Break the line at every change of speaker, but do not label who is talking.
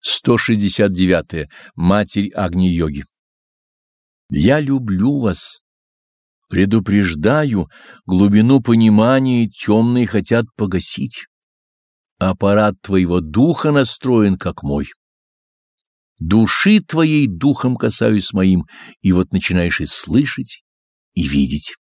169. -е. Матерь Агни-йоги. Я люблю вас. Предупреждаю, глубину понимания темные хотят погасить. Аппарат твоего духа настроен, как мой. Души твоей духом касаюсь моим, и вот начинаешь и слышать, и видеть.